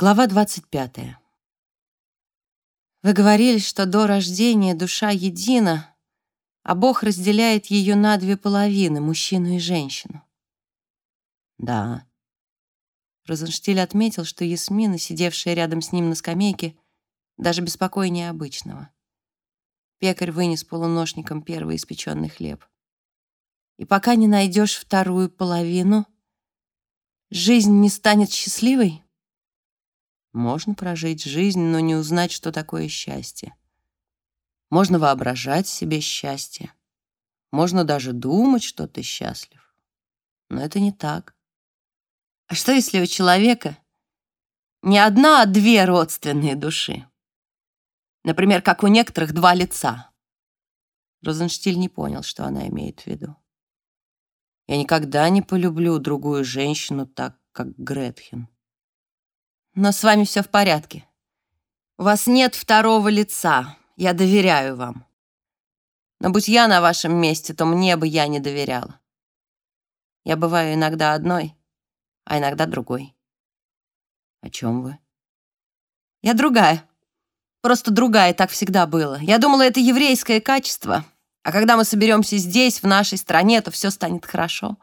Глава 25. Вы говорили, что до рождения душа едина, а Бог разделяет ее на две половины, мужчину и женщину. Да. Розенштиль отметил, что Ясмина, сидевшая рядом с ним на скамейке, даже беспокойнее обычного. Пекарь вынес полуношником первый испеченный хлеб. И пока не найдешь вторую половину, жизнь не станет счастливой? Можно прожить жизнь, но не узнать, что такое счастье. Можно воображать себе счастье. Можно даже думать, что ты счастлив. Но это не так. А что, если у человека не одна, а две родственные души? Например, как у некоторых два лица. Розенштиль не понял, что она имеет в виду. Я никогда не полюблю другую женщину так, как Гретхен. Но с вами все в порядке. У вас нет второго лица. Я доверяю вам. Но будь я на вашем месте, то мне бы я не доверяла. Я бываю иногда одной, а иногда другой. О чем вы? Я другая. Просто другая, так всегда было. Я думала, это еврейское качество. А когда мы соберемся здесь, в нашей стране, то все станет хорошо.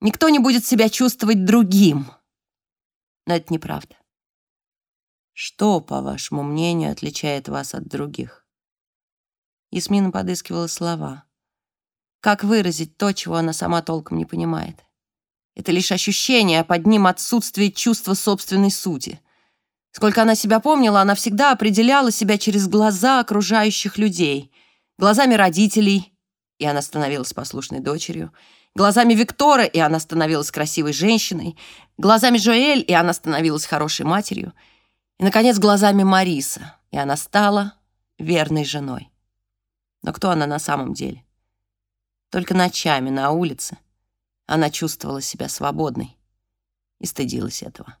Никто не будет себя чувствовать другим. Но это неправда. Что, по вашему мнению, отличает вас от других? Ясмина подыскивала слова. Как выразить то, чего она сама толком не понимает? Это лишь ощущение, а под ним отсутствие чувства собственной сути. Сколько она себя помнила, она всегда определяла себя через глаза окружающих людей. Глазами родителей, и она становилась послушной дочерью. Глазами Виктора, и она становилась красивой женщиной. Глазами Жоэль, и она становилась хорошей матерью. И, наконец, глазами Мариса, и она стала верной женой. Но кто она на самом деле? Только ночами на улице она чувствовала себя свободной и стыдилась этого.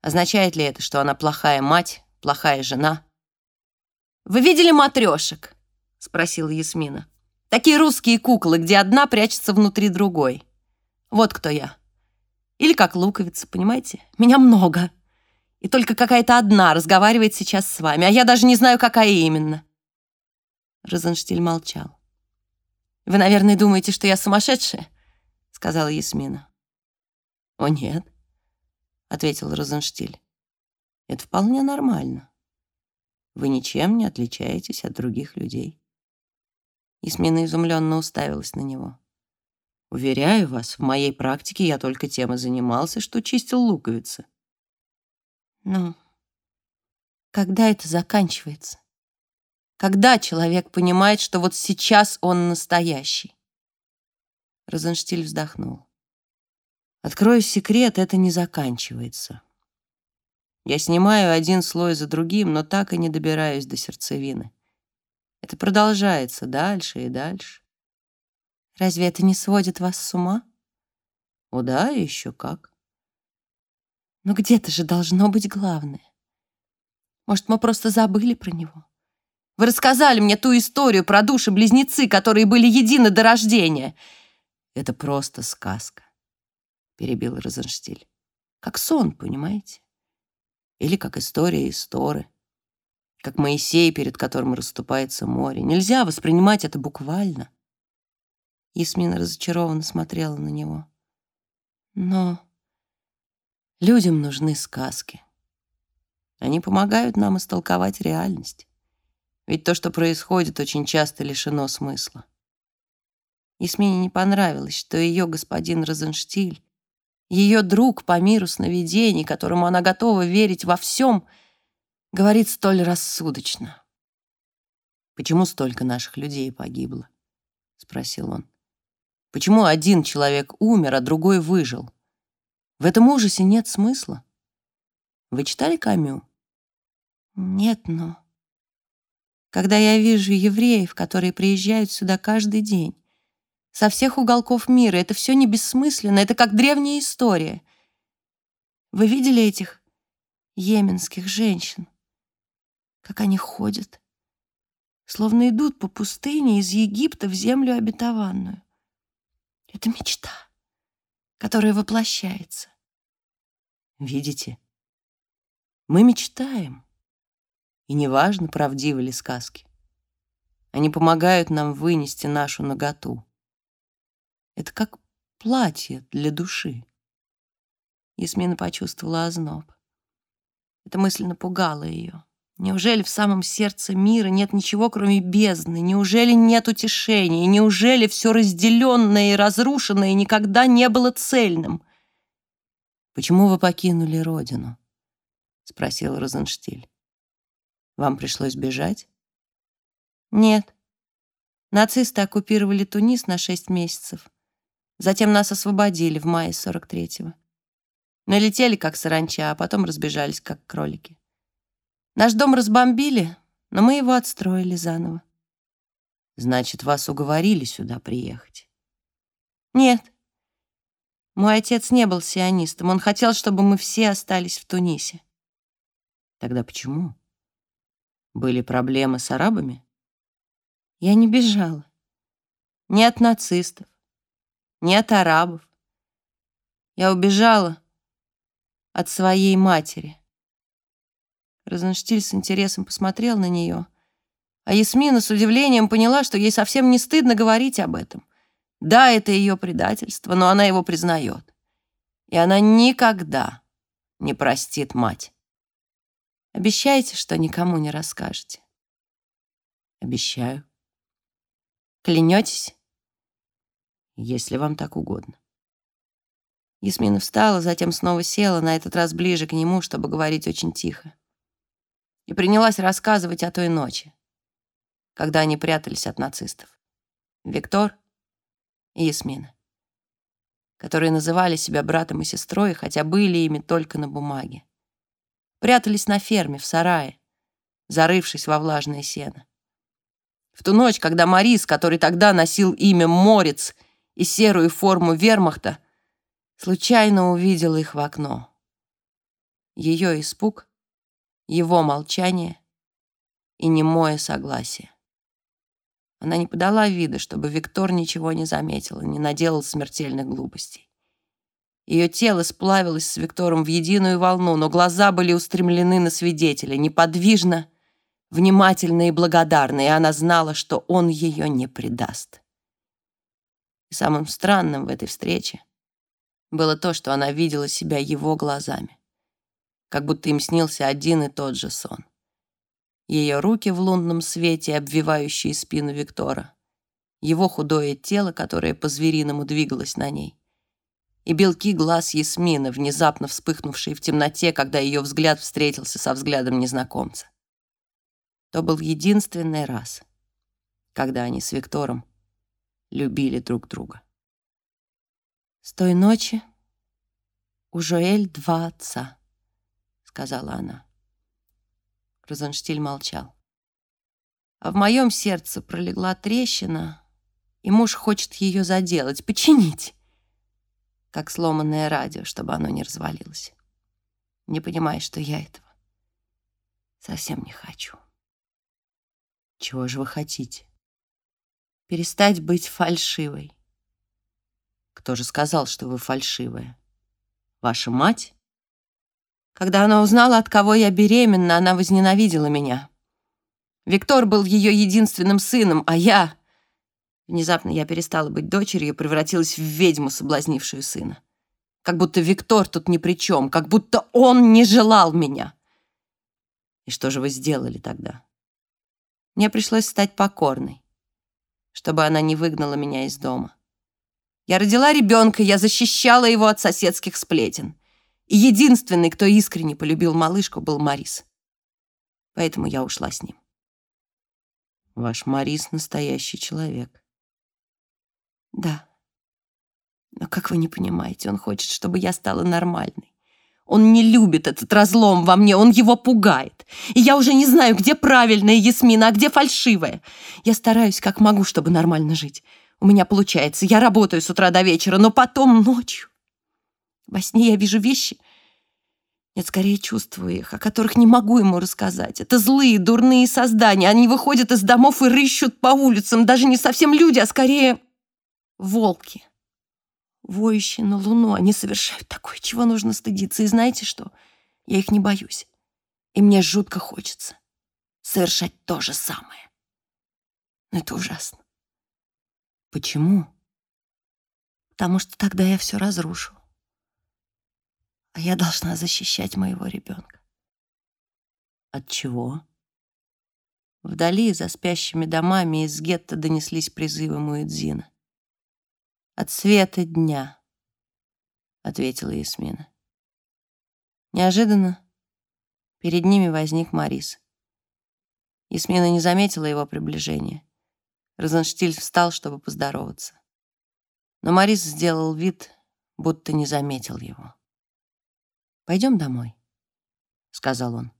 Означает ли это, что она плохая мать, плохая жена? «Вы видели матрешек?» — спросила Ясмина. «Такие русские куклы, где одна прячется внутри другой. Вот кто я. Или как луковица, понимаете? Меня много и только какая-то одна разговаривает сейчас с вами, а я даже не знаю, какая именно». Розенштиль молчал. «Вы, наверное, думаете, что я сумасшедшая?» — сказала Ясмина. «О, нет», — ответил Розенштиль. «Это вполне нормально. Вы ничем не отличаетесь от других людей». Ясмина изумленно уставилась на него. «Уверяю вас, в моей практике я только тем и занимался, что чистил луковицы. Ну, когда это заканчивается? Когда человек понимает, что вот сейчас он настоящий? Розенштиль вздохнул. Открою секрет, это не заканчивается. Я снимаю один слой за другим, но так и не добираюсь до сердцевины. Это продолжается дальше и дальше. Разве это не сводит вас с ума? О да, еще как. Но где-то же должно быть главное. Может, мы просто забыли про него? Вы рассказали мне ту историю про души-близнецы, которые были едины до рождения. Это просто сказка, перебил Розенштиль. Как сон, понимаете? Или как история истории. Как Моисей, перед которым расступается море. Нельзя воспринимать это буквально. Ясмина разочарованно смотрела на него. Но Людям нужны сказки. Они помогают нам истолковать реальность. Ведь то, что происходит, очень часто лишено смысла. Ясмине не понравилось, что ее господин Розенштиль, ее друг по миру сновидений, которому она готова верить во всем, говорит столь рассудочно. «Почему столько наших людей погибло?» — спросил он. «Почему один человек умер, а другой выжил?» В этом ужасе нет смысла. Вы читали Камю? Нет, но... Когда я вижу евреев, которые приезжают сюда каждый день, со всех уголков мира, это все не бессмысленно, это как древняя история. Вы видели этих йеменских женщин? Как они ходят? Словно идут по пустыне из Египта в землю обетованную. Это мечта которое воплощается. Видите? Мы мечтаем. И неважно, правдивы ли сказки. Они помогают нам вынести нашу наготу. Это как платье для души. Ясмина почувствовала озноб. Это мысль напугала ее. Неужели в самом сердце мира нет ничего, кроме бездны? Неужели нет утешения? Неужели все разделенное и разрушенное никогда не было цельным? «Почему вы покинули родину?» — спросил Розенштиль. «Вам пришлось бежать?» «Нет. Нацисты оккупировали Тунис на шесть месяцев. Затем нас освободили в мае 43-го. Налетели, как саранча, а потом разбежались, как кролики. Наш дом разбомбили, но мы его отстроили заново. Значит, вас уговорили сюда приехать? Нет. Мой отец не был сионистом. Он хотел, чтобы мы все остались в Тунисе. Тогда почему? Были проблемы с арабами? Я не бежала. Ни от нацистов, ни от арабов. Я убежала от своей матери. Розенштиль с интересом посмотрел на нее, а Ясмина с удивлением поняла, что ей совсем не стыдно говорить об этом. Да, это ее предательство, но она его признает. И она никогда не простит мать. Обещайте, что никому не расскажете. Обещаю. Клянетесь? Если вам так угодно. Ясмина встала, затем снова села, на этот раз ближе к нему, чтобы говорить очень тихо и принялась рассказывать о той ночи, когда они прятались от нацистов. Виктор и Ясмина, которые называли себя братом и сестрой, хотя были ими только на бумаге. Прятались на ферме, в сарае, зарывшись во влажное сено. В ту ночь, когда Марис, который тогда носил имя Морец и серую форму вермахта, случайно увидел их в окно. Ее испуг его молчание и немое согласие. Она не подала вида, чтобы Виктор ничего не заметил и не наделал смертельных глупостей. Ее тело сплавилось с Виктором в единую волну, но глаза были устремлены на свидетеля, неподвижно, внимательно и благодарно, и она знала, что он ее не предаст. И самым странным в этой встрече было то, что она видела себя его глазами как будто им снился один и тот же сон. Ее руки в лунном свете, обвивающие спину Виктора, его худое тело, которое по-звериному двигалось на ней, и белки глаз Ясмины, внезапно вспыхнувшие в темноте, когда ее взгляд встретился со взглядом незнакомца. То был единственный раз, когда они с Виктором любили друг друга. С той ночи у Жоэль два отца сказала она. Розенштиль молчал. А в моем сердце пролегла трещина, и муж хочет ее заделать, починить, как сломанное радио, чтобы оно не развалилось. Не понимаешь, что я этого совсем не хочу. Чего же вы хотите? Перестать быть фальшивой. Кто же сказал, что вы фальшивая? Ваша мать? Когда она узнала, от кого я беременна, она возненавидела меня. Виктор был ее единственным сыном, а я... Внезапно я перестала быть дочерью и превратилась в ведьму, соблазнившую сына. Как будто Виктор тут ни при чем, как будто он не желал меня. И что же вы сделали тогда? Мне пришлось стать покорной, чтобы она не выгнала меня из дома. Я родила ребенка, я защищала его от соседских сплетен. Единственный, кто искренне полюбил малышку, был Марис. Поэтому я ушла с ним. Ваш Марис — настоящий человек. Да. Но, как вы не понимаете, он хочет, чтобы я стала нормальной. Он не любит этот разлом во мне, он его пугает. И я уже не знаю, где правильная Ясмина, а где фальшивая. Я стараюсь как могу, чтобы нормально жить. У меня получается, я работаю с утра до вечера, но потом ночью во сне я вижу вещи, нет, скорее чувствую их, о которых не могу ему рассказать. Это злые, дурные создания. Они выходят из домов и рыщут по улицам. Даже не совсем люди, а скорее волки. Воющие на луну. Они совершают такое, чего нужно стыдиться. И знаете что? Я их не боюсь. И мне жутко хочется совершать то же самое. Но это ужасно. Почему? Потому что тогда я все разрушу. А я должна защищать моего ребенка. От чего? Вдали, за спящими домами, из гетто донеслись призывы Муэдзина. «От света дня», — ответила Ясмина. Неожиданно перед ними возник Марис. Ясмина не заметила его приближения. Розенштиль встал, чтобы поздороваться. Но Марис сделал вид, будто не заметил его. «Пойдем домой», — сказал он.